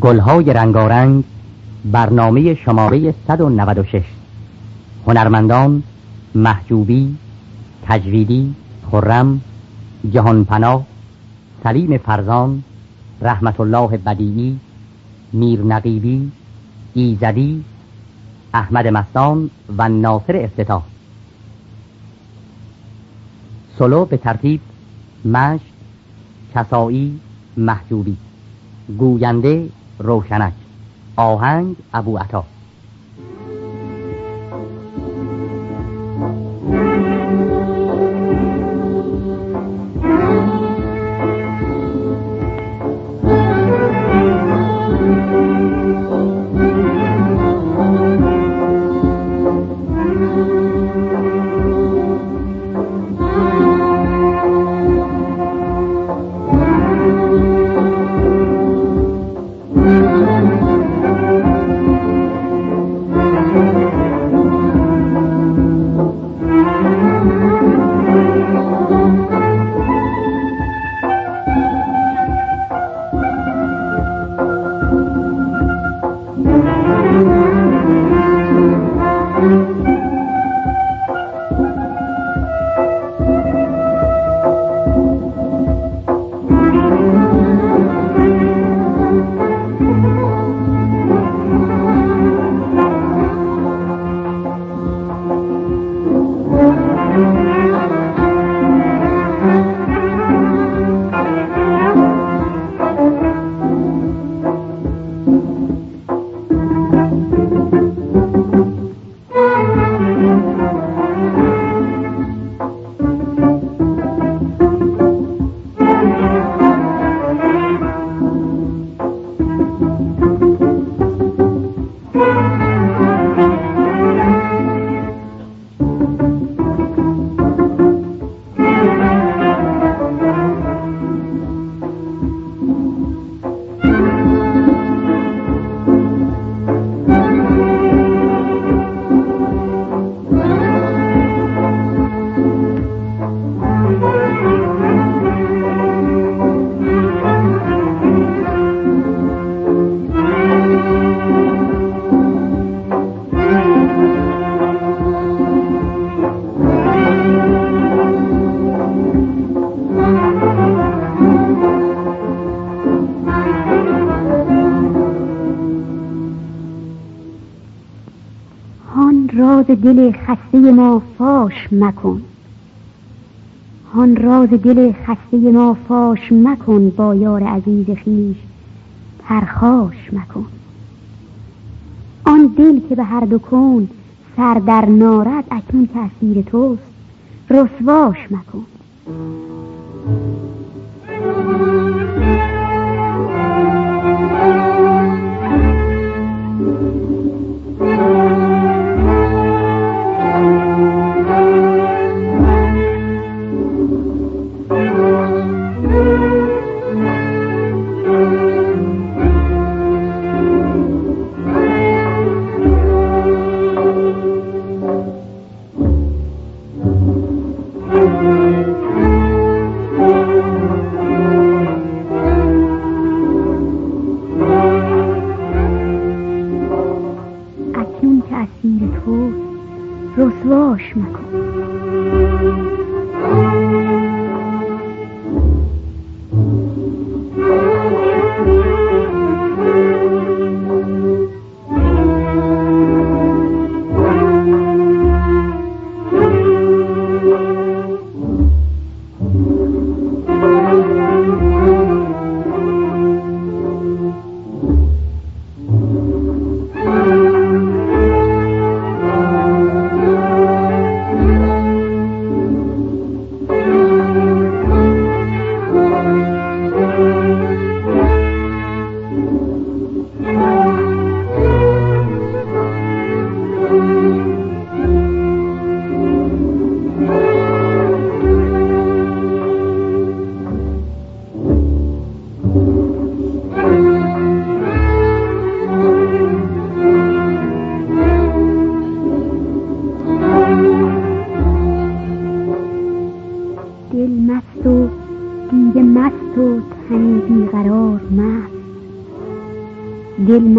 گلهای رنگارنگ برنامه شماره 196 هنرمندان محجوبی تجویدی خرم جهانپناه سلیم فرزان رحمت الله بدیعی میر نقیبی ایزدی احمد مستان و ناصر افتتاح. سلو به ترتیب مشت کسایی محجوبی. گوینده روشنک. آهنگ ابو عطا. دل خسته ما فاش مکن. هان راز دل خسته ما فاش مکن با یار عزیز خیش پرخاش مکن. آن دل که به هر دو کن سر در نارد اکنون تأثیر توست رسواش مکن.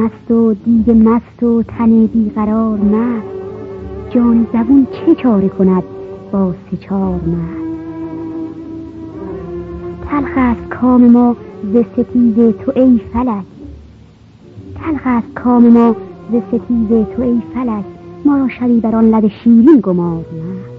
مست و دیده مست و تن بیقرار مست جانی زبون چه چاره کند با سه چار مست تلخ است کام ما ز ستیز تو ای فلک. تلخ است کام ما ز ستیز تو ای فلک. ما را شبی بر آن لب شیرین گمار مست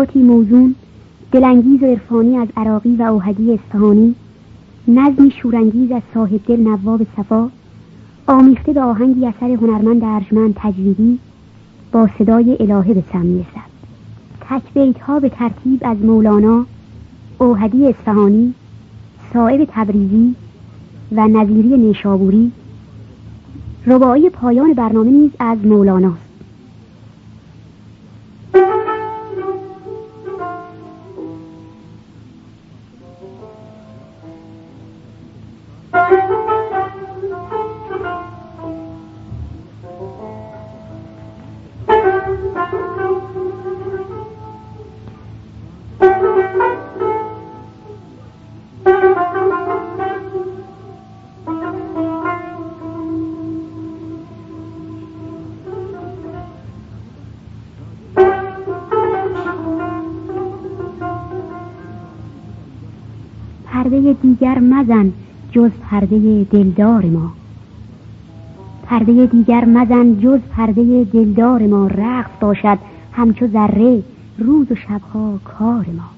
ابیاتی موزون دلانگیز و عرفانی از عراقی و اوهدی اصفهانی نظمی شورانگیز از صاحب دل نواب صفا آمیخته به آهنگی اثر هنرمند ارجمند تجویدی با صدای الهه به سم می‌رسد. تک ها به ترتیب از مولانا اوهدی اصفهانی صاحب تبریزی و نظیری نیشابوری. رباعی پایان برنامه نیز از مولاناست مزن جز پرده دلدار ما. پرده دیگر مزن جز پرده دلدار ما. رقص باشد همچو ذره روز و شبها کار ما.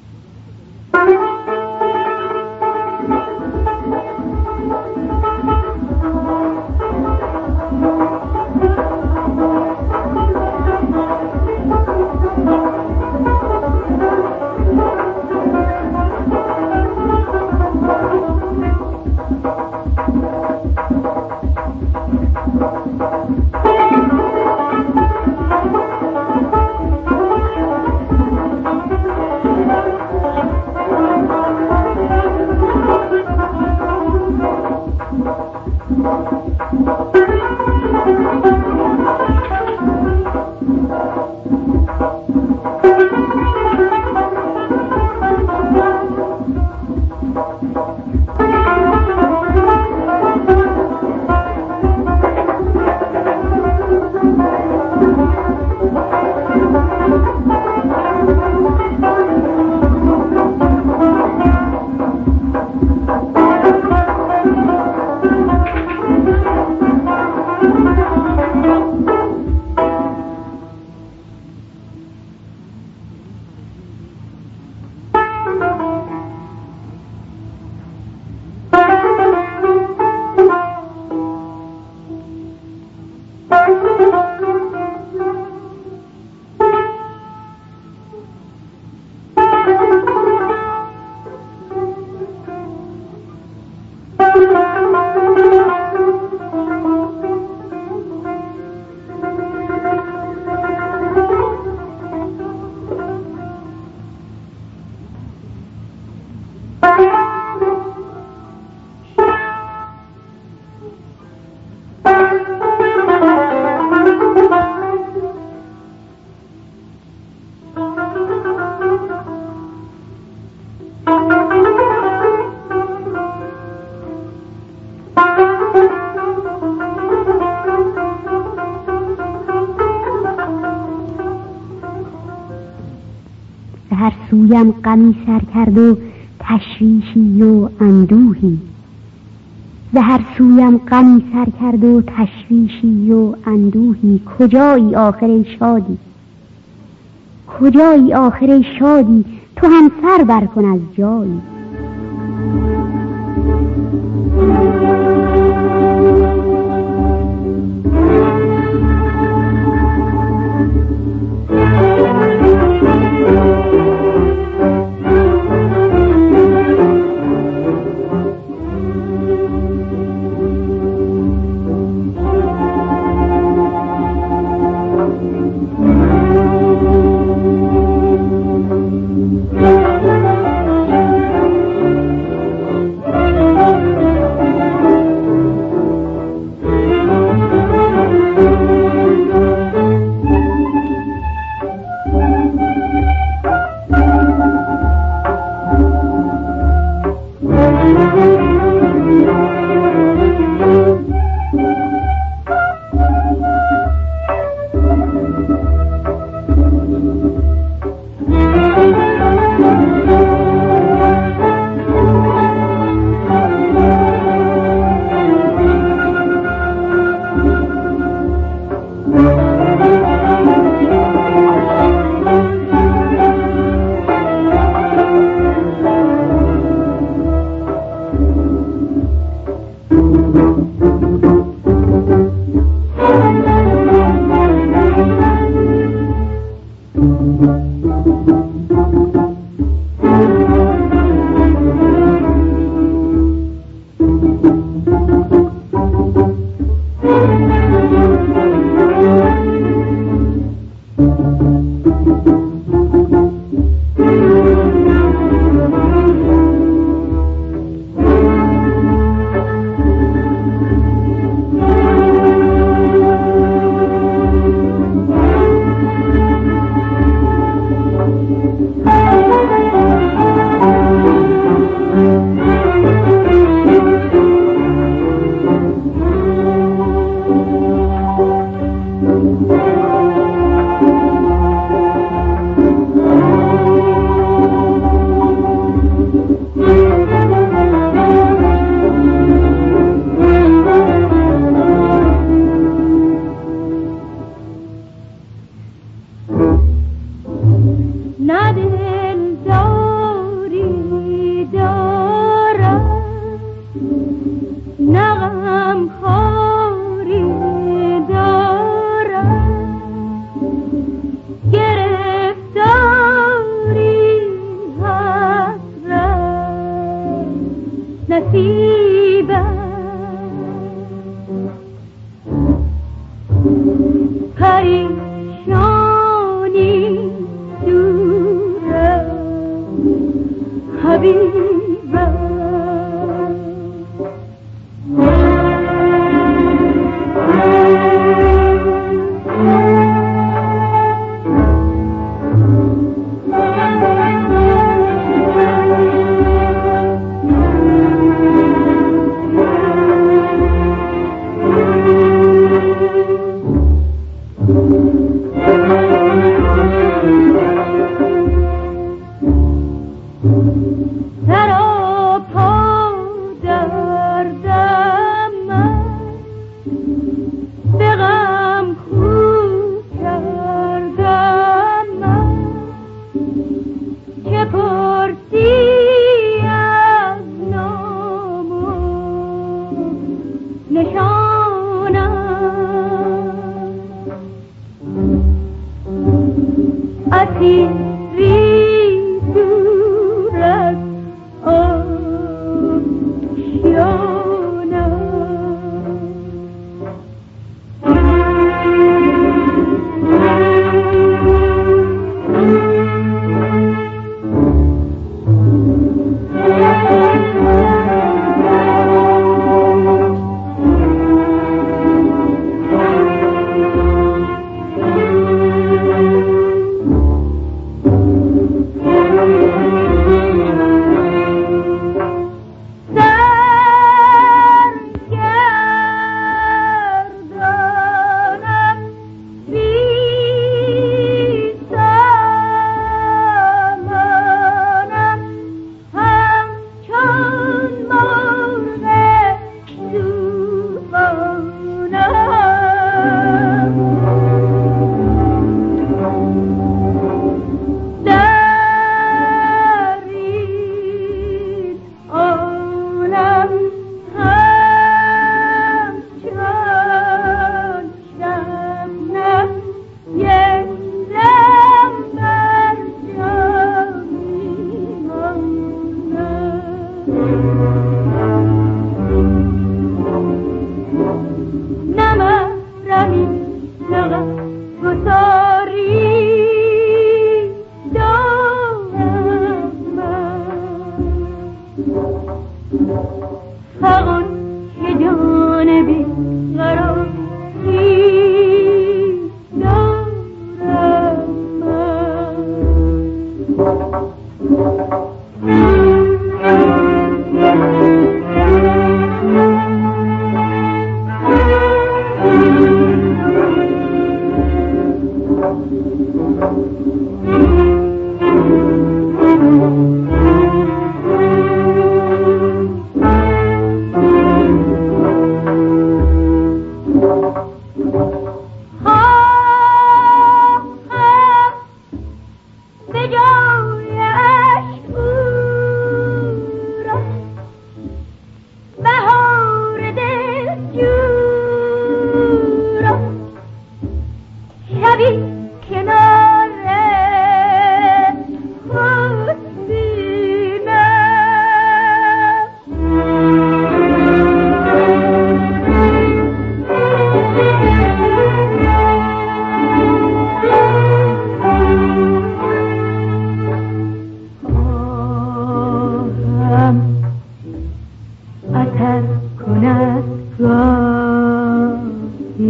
سویم غمی سر کرد و تشویشی و اندوهی. به هر سویم غمی سر کرد و تشویشی و اندوهی. کجایی آخر شادی؟ کجایی آخر شادی؟ تو هم سر بر کن از جایی. see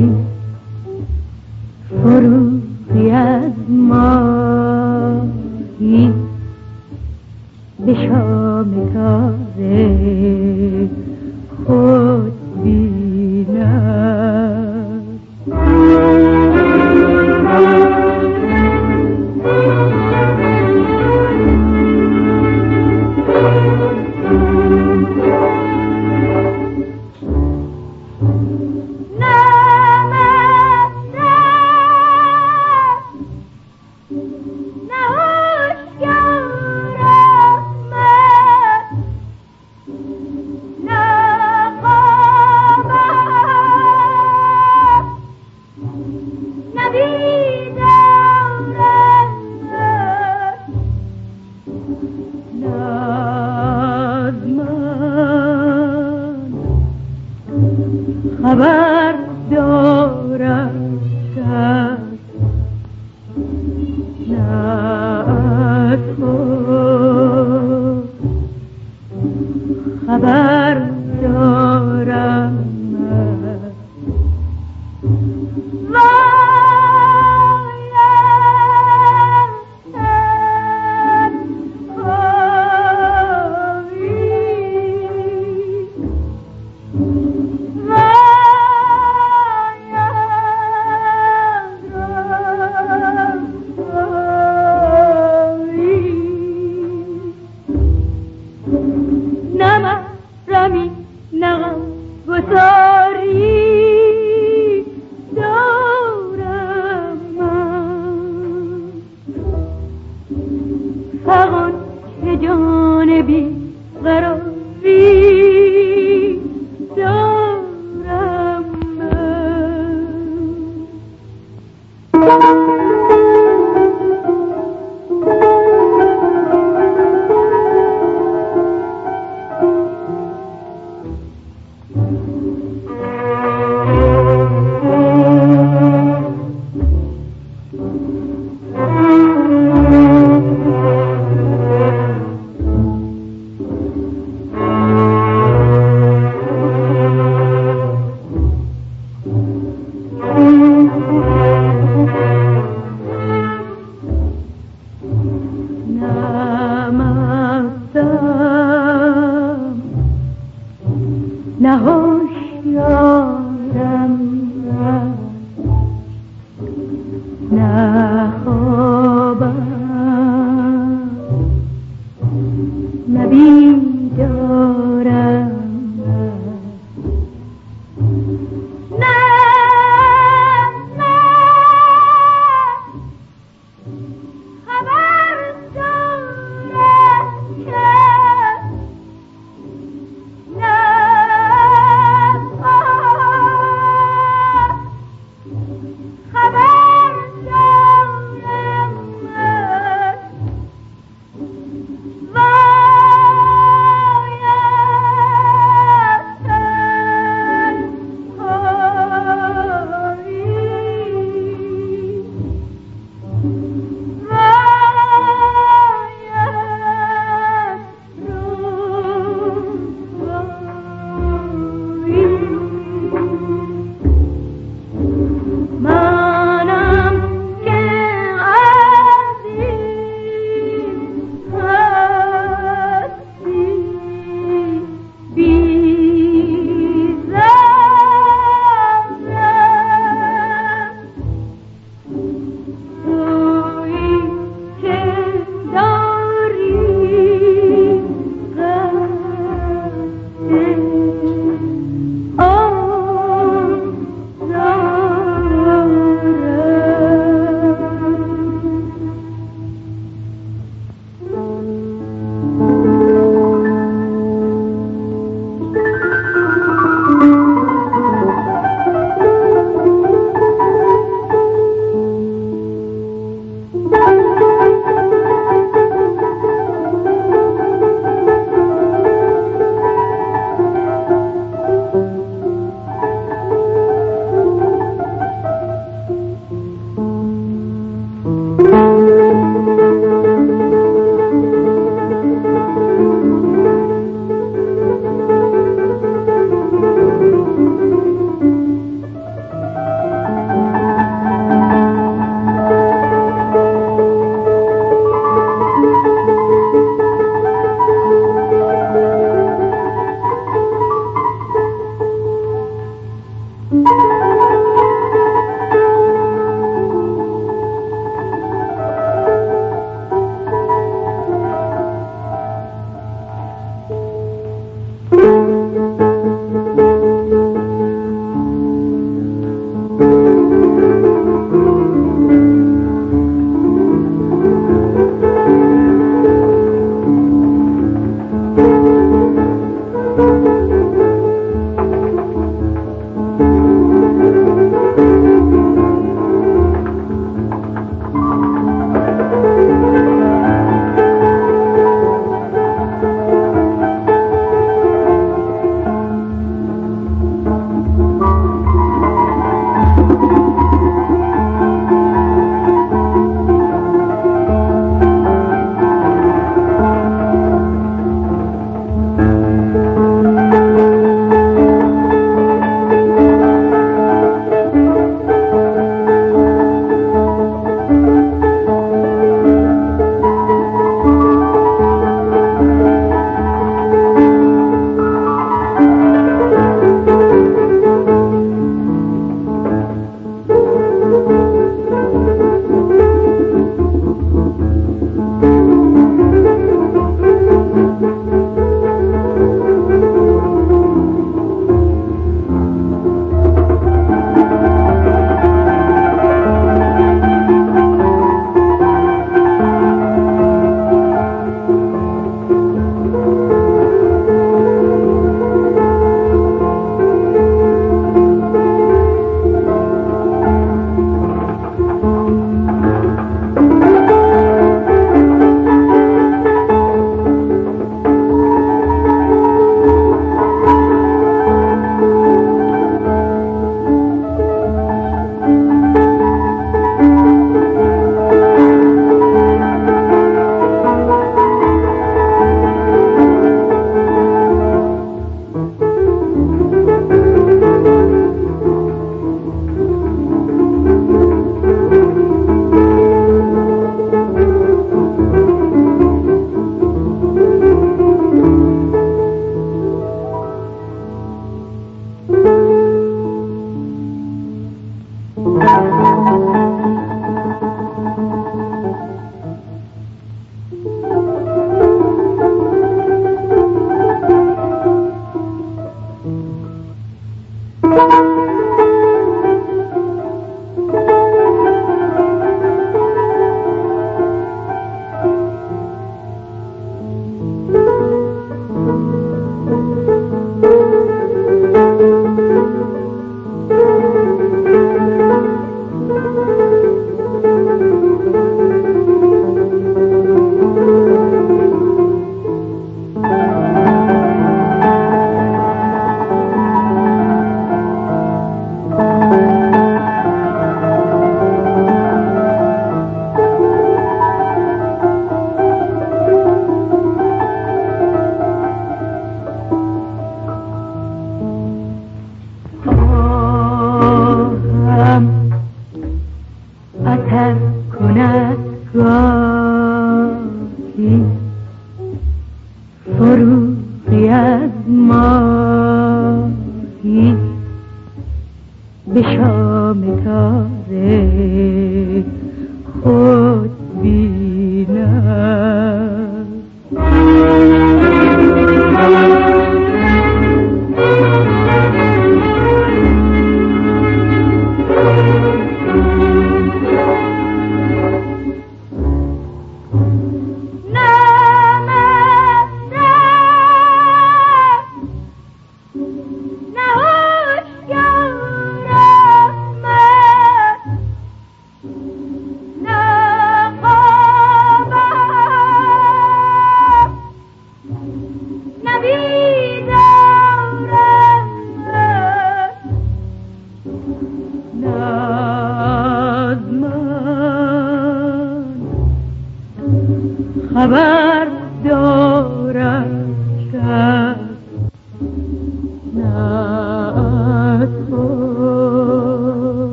Mm-hmm.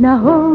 نالیدن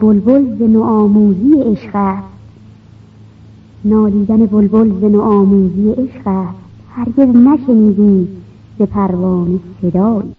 بلبل ز نوآموزی عشق است. نالیدن بلبل ز نوآموزی عشق است. هرگز نشنیدیم ز پروانه صدایی.